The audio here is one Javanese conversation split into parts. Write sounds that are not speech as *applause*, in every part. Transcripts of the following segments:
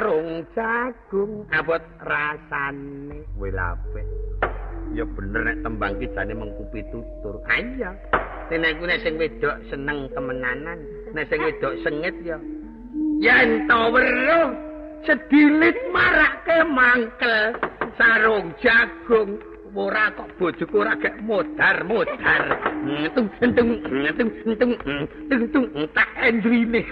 sarung jagung abot rasane welape ya bener nek tembang ki jane mengkupi tutur ayo nek kuwi sing wedok seneng temenanan nek sing wedok sengit ya yen to weruh sedilit marake mangkel sarung jagung ora kok bojoku ora gek modar-modar. Ngetung entung ngetung entung entung tak endrine.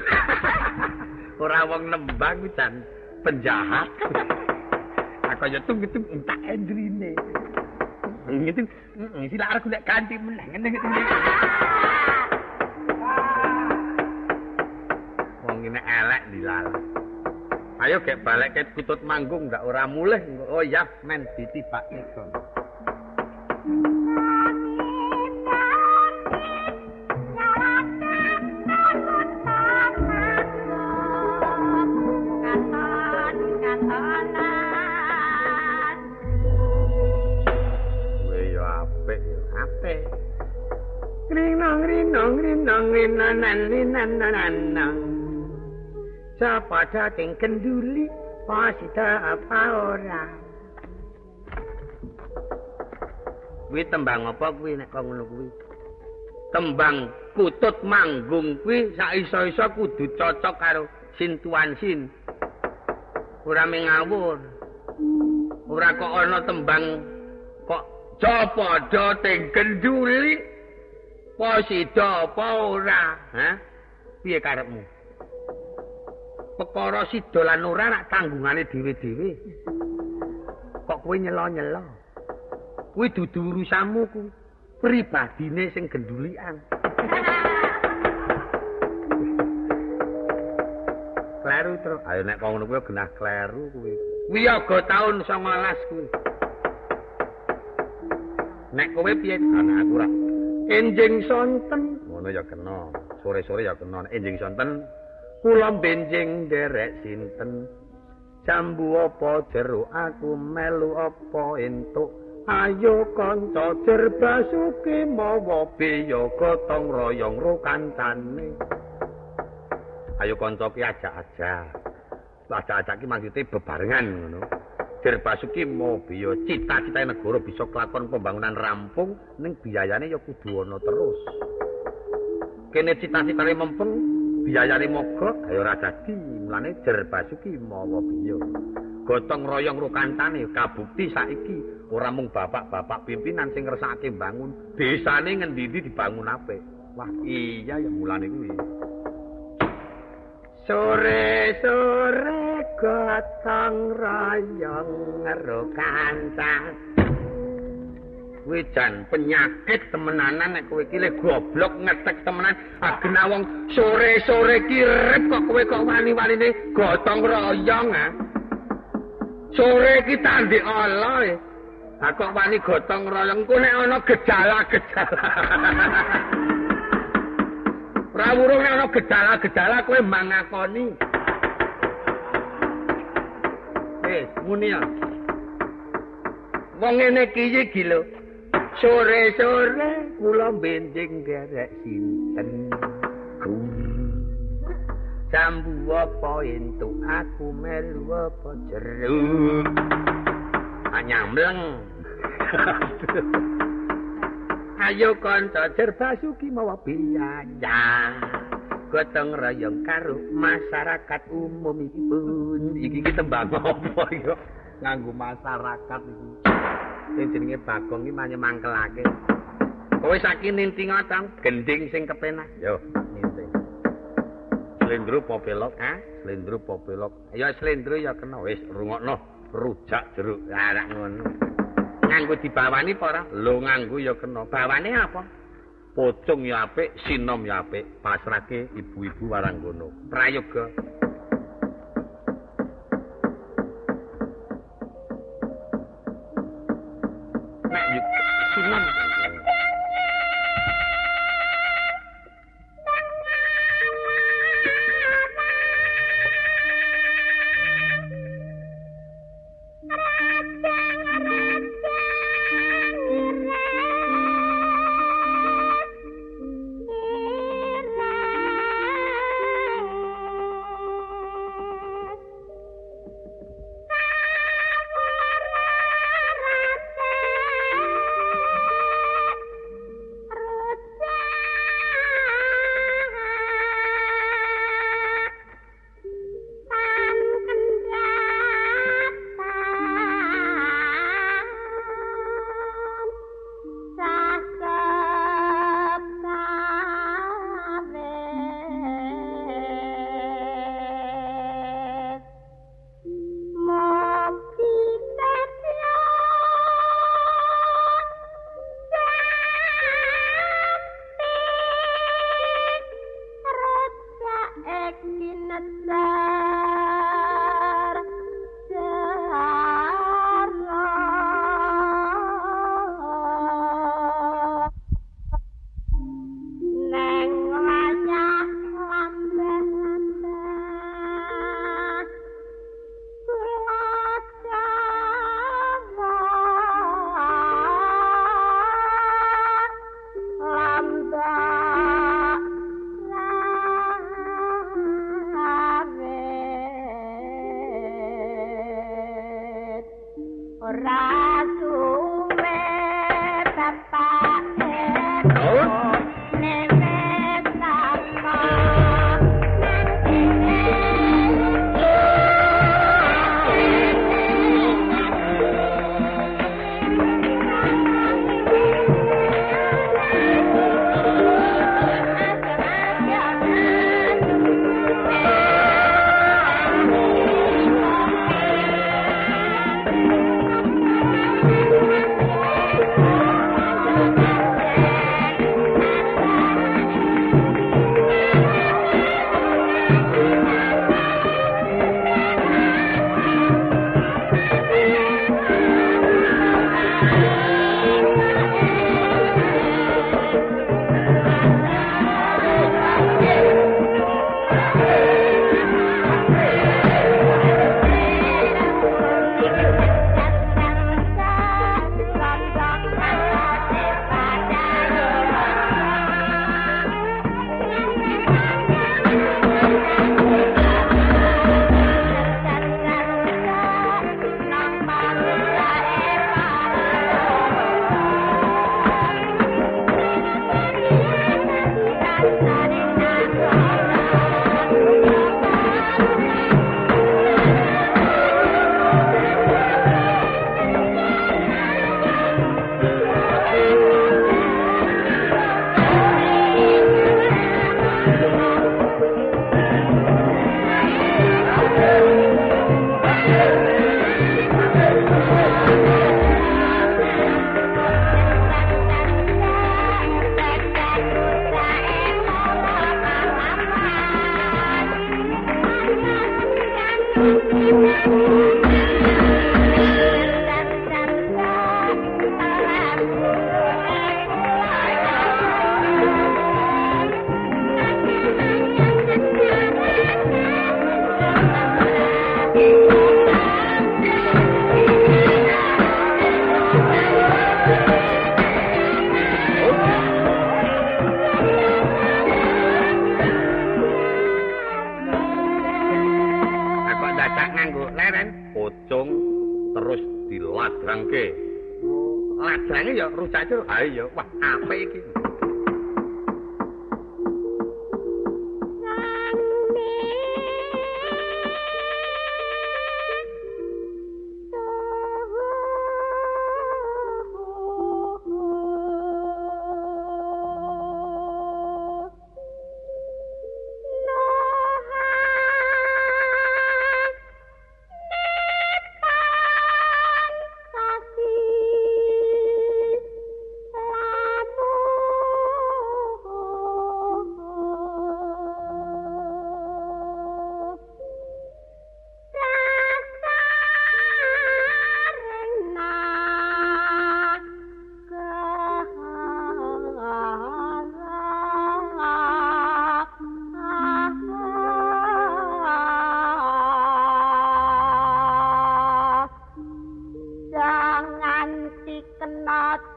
ora wong nembang jan penjahat. Aku yo tung ngetung tak endrine. Ngetung sila arek nek ganti meneh ngene ngetung. Wong ini elek dilalah. Ayo gek balik ke kutut manggung ndak ora mulih. Oh ya men ditibak niku. Dating kenduli pasita apa ora Kuwi tembang apa kuwi nek kok ngono kuwi Tembang kutut manggung kuwi sak iso-iso kudu cocok karo sintuan sin Ora mengawur Ora kok ana tembang kok Copo do ting kenduli posida apa ora? Ha? Piye karepmu? Perkara sida lan ora nak tanggungane dhewe-dhewe. Kok kowe nyelo-nyelo? Kuwi dudu urusanmu ku pribadine sing gendulian *laughs* kleru terus ayo nek kok ngono kuwi genah kleru kuwi. Kuwi aga taun 19 kuwi. Nek kowe piye? Ana aku ra enjing sonten. Ngono ya kena sore-sore ya kena. Enjing sonten. Kula benjing derek sinten? Jambu apa jero aku melu apa entuk? Ayo kanca jer basuki mawa beya gotong royong ro kancane ayo kanca ki ajak-ajak. Ajak-ajak ki maksude bebarengan ngono Dir Basuki mau biyo cita-cita negara bisa kelakon pembangunan rampung ning biayane ya kudu ana terus. Kene cita-citane mempeng biayane mogok ayo ora dadi mulane Dir Basuki mau biyo. Gotong royong rukantane kabukti saiki ora mung bapak-bapak pimpinan sing ngersakake bangun desane ngendi-endi dibangun apik. Wah iya ya mulane kuwi. Sore-sore gotong royong ngero kancang. Kuwi jan penyakit temenanan nek kowe iki goblok ngetek temenan. Agena wong sore-sore ki rep kok kowe kok wani-wanine gotong royong ha. Sore ki tandhi ala e. Ha kok wani gotong royong ku nek ana gejala-gejala. *laughs* Rawurung nek ana gedala-gedala kowe mangakoni. Wis, muni ya. Wong ngene iki iki lho. Sore-sore kula benjing derek sinten. Jambu apa entuk aku melu apa jeruk. Anyamleng. ayo kanca jerbasuki mawa biaya gotong royong karo masyarakat umum iki pun. Iki ki tembang apa ya? Nganggo masyarakat iki. Sing jenenge bagong iki manye mangkelake. Kowe saiki ninting atang gending sing kepenak. Yo ninting. Slendro popelok ha slendro popelok ya slendro ya kena. Wis rungokno. Rujak jeruk. Lah ngono. Nganggo dibawani apa ora? Lho nganggo ya kena. Bawane apa? Pocong ya apik, sinom ya apik. Pasrahke ibu-ibu waranggono. Prayoga. Nek yuk sinom. ana gagahe ya, Tru. Ha iya iki sing jenenge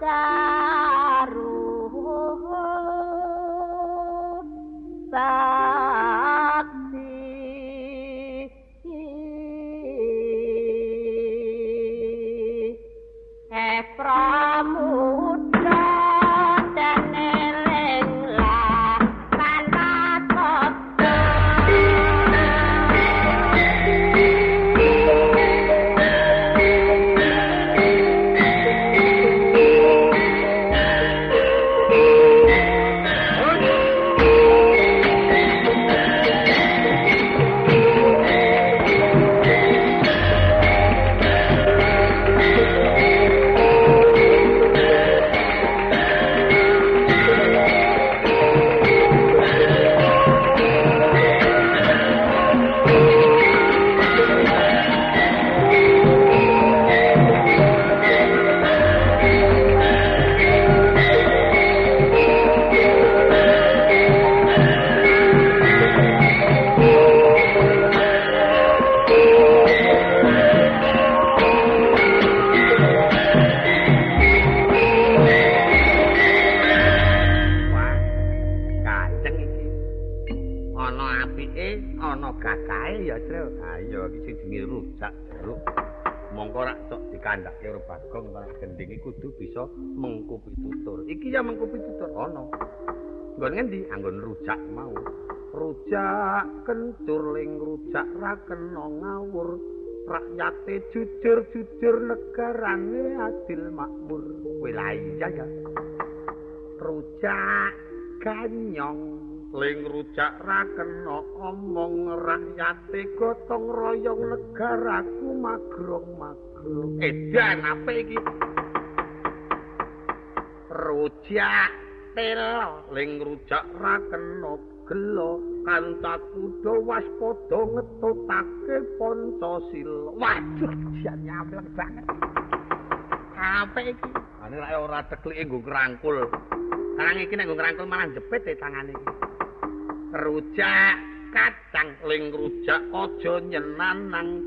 rujak rak cok dikandhake karo Bagong ora gending kudu bisa mengkupi tutur. Iki ya mengkupi tutur ana. Nggon ngendi? Anggon rujak mau. Rujak kencur ling rujak ra kena ngawur. Rakyate jujur-jujur negarane adil makmur. Wilayah ya. Rujak ganyong ling rujak ra kena omong rakyate gotong royong negaraku magrong-magrong edan apa iki? Rujak telo ling rujak ra kena gelo. Kantaku do waspada ngetutake pancasila. Waduh jan nyamlek banget. Apa iki? Ane ora teklik nggo ngrangkul. Karang iki nek nggo ngrangkul malah jepit e tangane iki. rujak kacang ling rujak aja nyenanang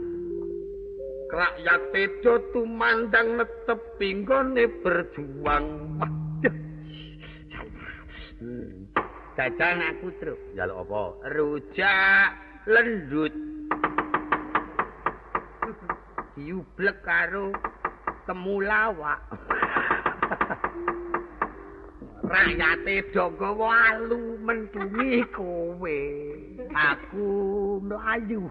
rakyat tedo tumandang netepi nggone berjuang. Jajan aku truk. Njaluk apa? Rujak lendut. Yublek karo temulawak rakyate dogo walu mendungi kowe. Aku mlayu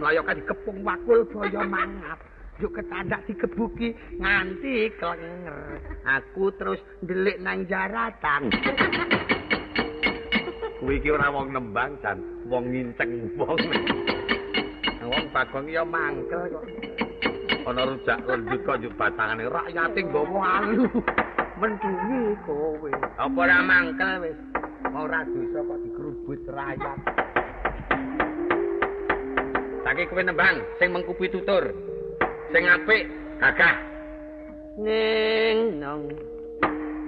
kan dikepung wakul boyo mangap. Yuk ketandak dikebuki nganti klenger. Aku terus ndelik nang jaratan. Kuwi iki ora wong nembang jan. Wong nginceng wong. Wong bagong ya mangkel kok. Ana rujak lendut kok yo batangane. Rakyate nggawa alu mendungi kowe. Apa ora mangkel wis? Ora dosa kok digrubut rakyat. Saiki kowe nembang sing mengkupi tutur. Sing apik gagah. Ning nong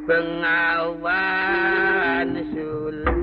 pengawan sulu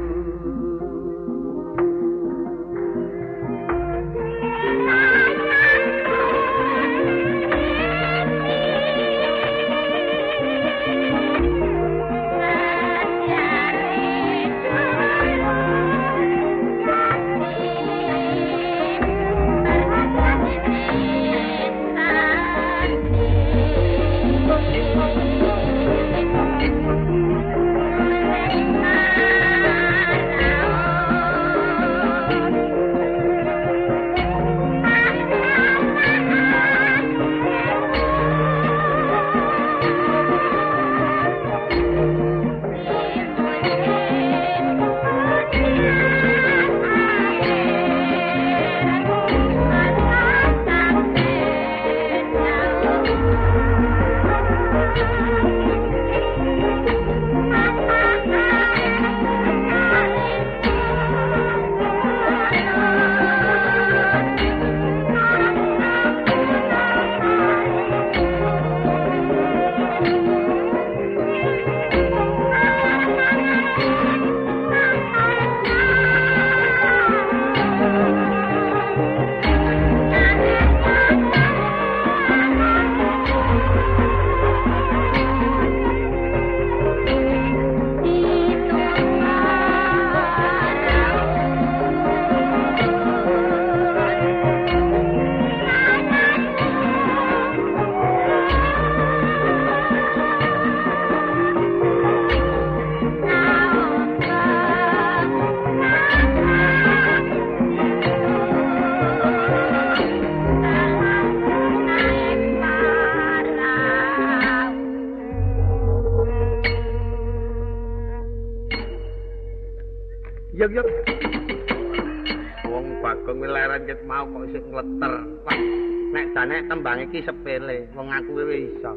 iso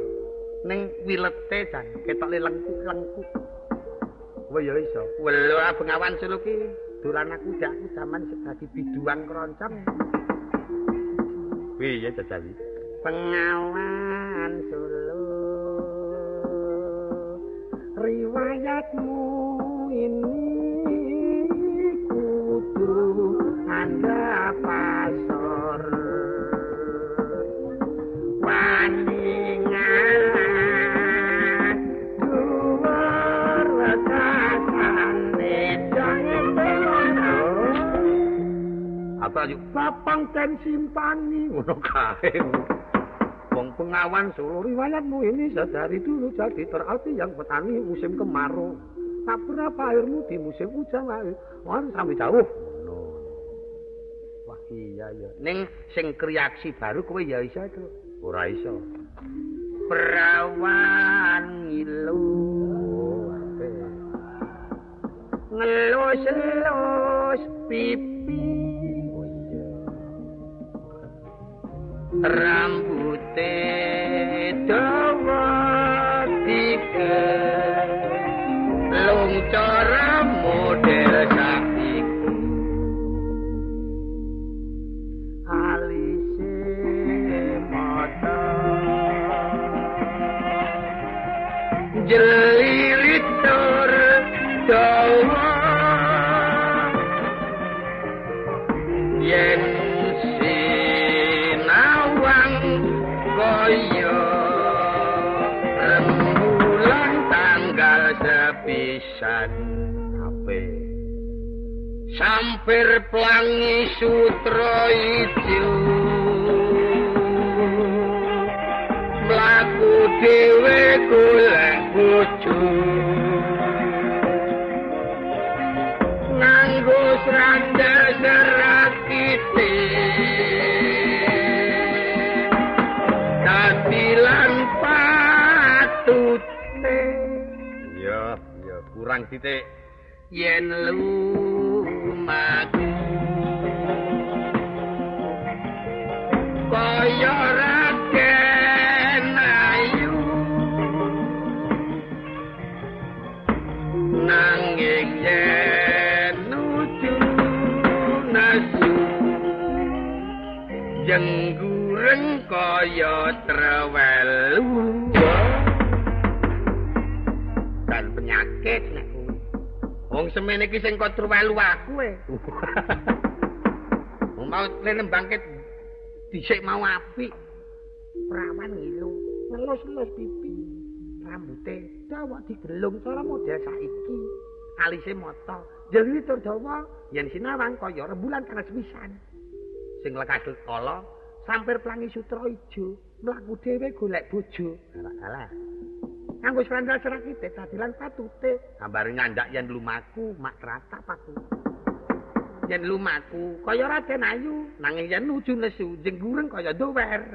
ning wilete jan ketok le lengku-lengku wae ya iso? Welo bengawan sulu ki dolan aku dak aku jaman dadi biduan kroncong piye jajali. Pengawan sulu riwayatmu ini kudu anda pasor Prayu papang ten simpani ngono kae. Wong pengawan Solo riwayatmu ini sedari dulu jadi terarti yang petani musim kemarau. Tak berapa airmu di musim hujan air. Wah sampai jauh. Wah iya ya. Ning sing kreaksi baru kowe ya iso itu. Ora iso. Perawan ngilu. Ngelus-elus pipi Rampage. Pelangi sutra ijo. Mlaku dhewe golek bojo. Nganggo sranda serakite katilan patute ya ya kurang titik. Yen lumaku kaya raden ayu. Nanging yen nuju nasu jenggureng kaya trewelu wong semene iki sing kok trewelu aku *laughs* e mau lene bangkit dhisik mau apik. Perawan ngilu ngelus-ngelus pipi. Rambute dawa digelung cara model saiki. Alise mata jadi tur dawa yen sinawang kaya rembulan kang sepisan sing lekas kala sampir pelangi sutra ijo mlaku dhewe golek bojo. Alah nganggo srandal serakite dadilan patute. Gambar nyandak yen lumaku mak ratap aku yen lumaku kaya Raden Ayu nanging yen nuju nesu jenggureng kaya dower. *laughs*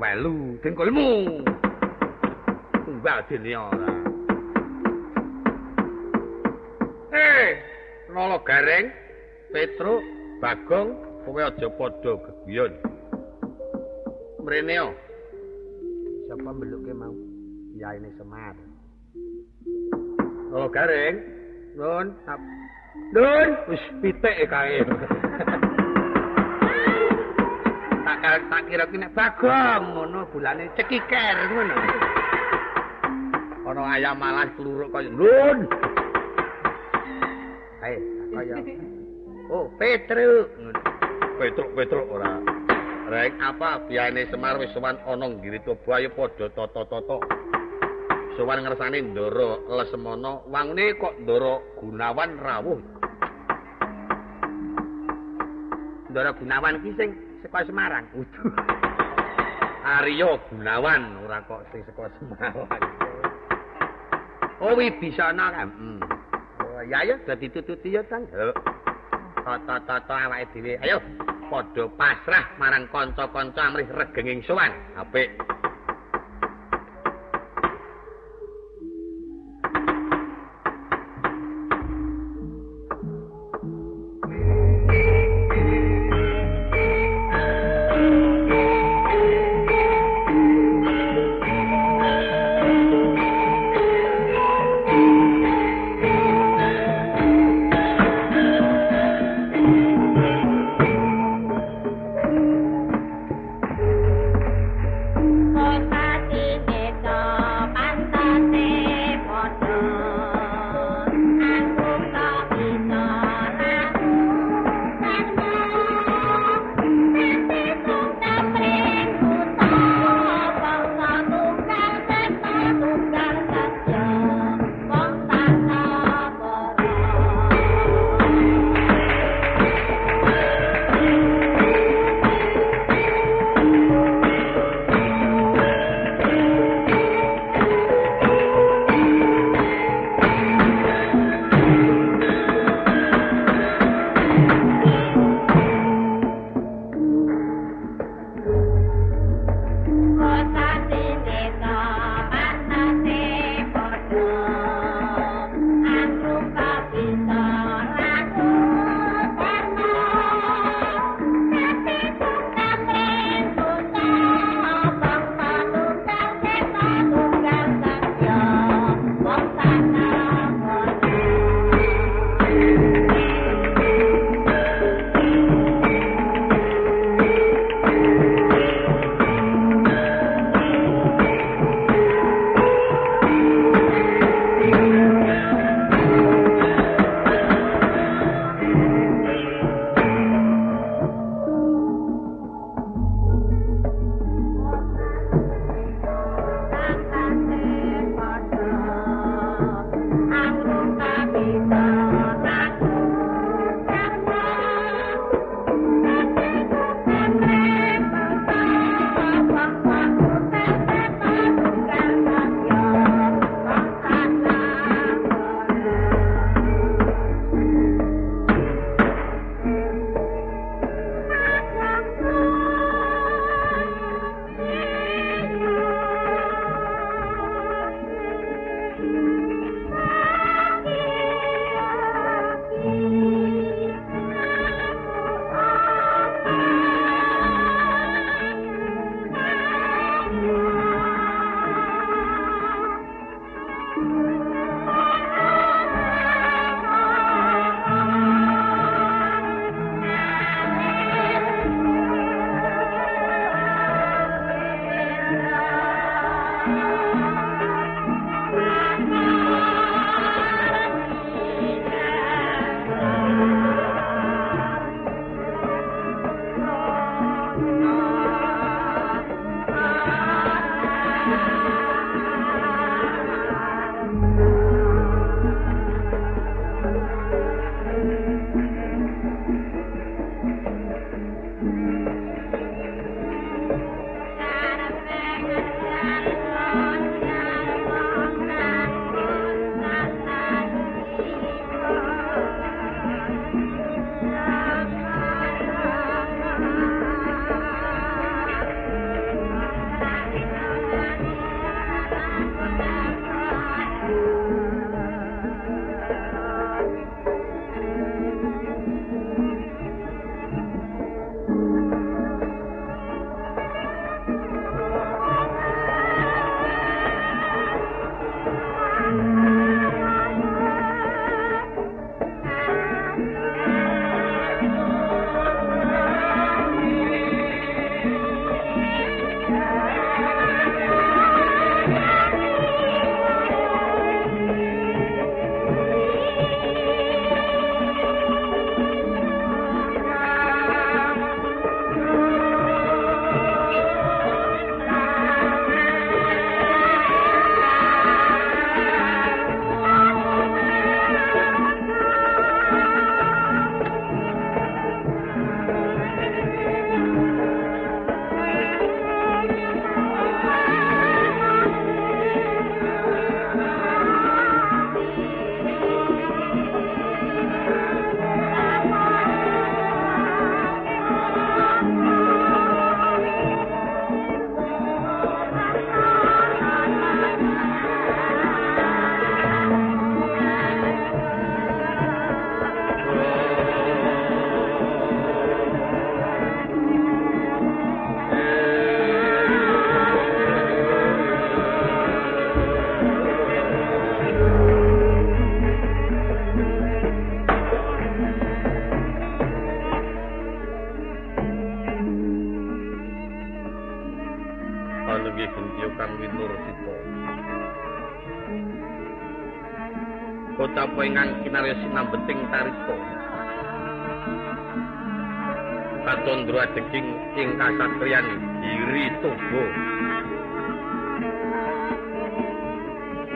Welu dengkulmu. Tunggal dene ora. Eh nolo gareng petro bagong kowe aja padha geguyon mrene yo sapa mbeluke mau yaine semar nolo gareng nun nun wis pitik kae tak tak kira ki nek bagong ngono bulane cekiker ngono. Ana ayam malah kluruk kaya nun. Ae, kaya. Oh, Petruk. Petruk Petruk ora. Rek apa biane Semar wis sowan ana ngirito ayo padha tata-tata. Sowan ngersane Ndara Lesemana, wangune kok Ndara Gunawan rawuh. Ndara Gunawan ki sing saka Semarang. Uduh. Aryo Gunawan ora kok sing saka Semarang. Oh Wibisana kan. Hmm. Oh ya ya dadi tututi ya Kang. Tata-tata awake dhewe. Ayo padha pasrah marang kanca-kanca amrih regenging sowan. Apik.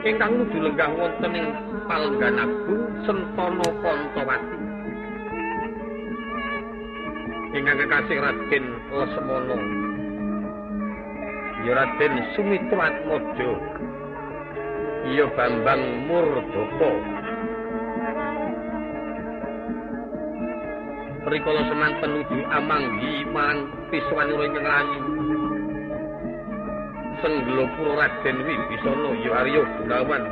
Ingkang nuju lenggah wonten ing palenggan agung Sentana Pantawati. Ingkang kekasih Raden Lesmana. Ya Raden Sumitratmaja. Iya Bambang Murdaka. Rikala semanten nuju amanggi marang Piswanira ingkang rayi. Senggala Raden Wibisana ya Arya Gunawan.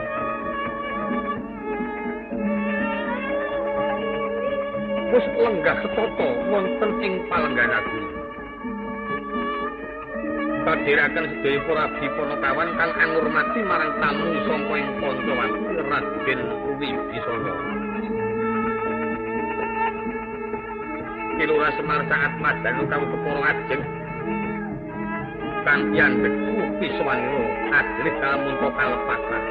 Wis lenggah setata wonten ing palenggan agung. Kadhiraken sedaya para abdi Panakawan kang angurmati marang tamu sangka ing Pancawati Raden Wibisana. Kilura Semar saat madan kamu keporo ajeng. Kantian beku piswaniro ajrih dalam untuk kalepatan.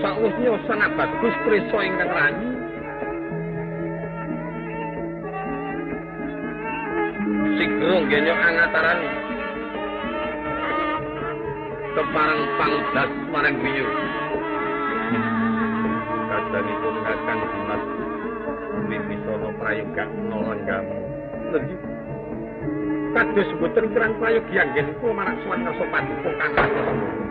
Sausnya sangat bagus preso ingkang rani. Sigro genyo angataran keparang pangdas marang biyu. Kadanipun kakang dimas Wibisono prayoga nolonggamu. Lagi kados mboten kirang prayogi anggen kula marang ngersa paduka kang kados.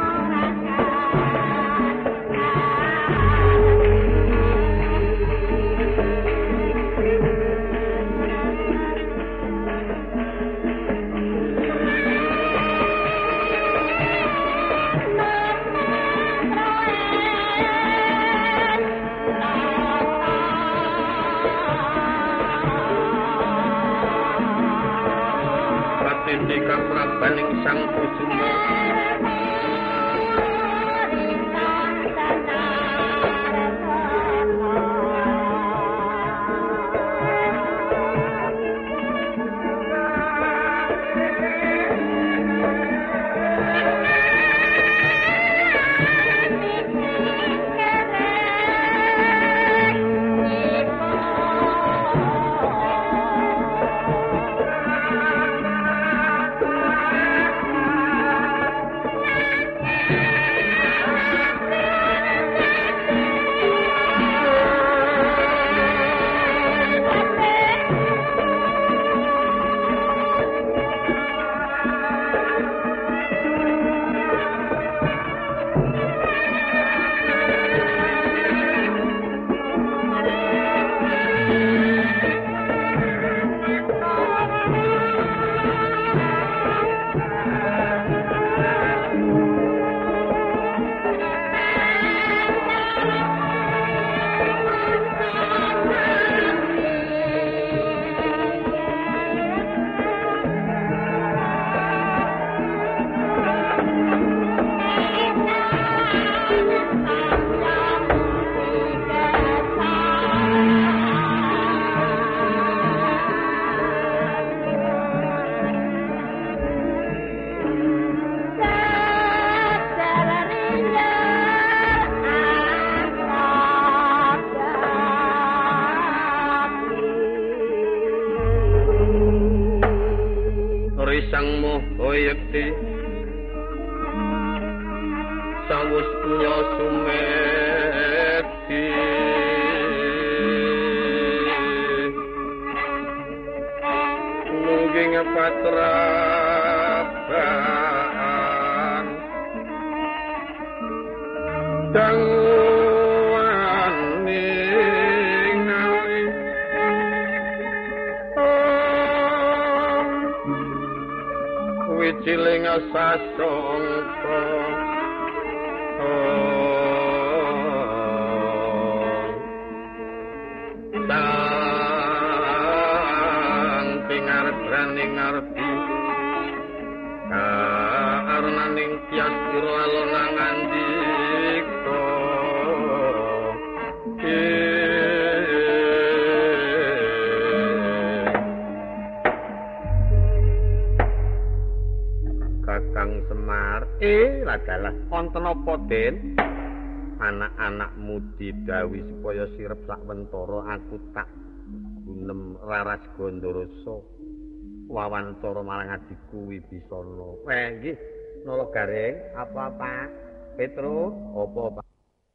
A us song for wonten apa, Den? Anak-anakmu didhawuhi supaya sirep sakwentara aku tak gunem raras Gondoroso. Wawancara marang adiku Wibisana. Eh, nggih. Nolo garing apa, Pak? Petro, apa, Pak?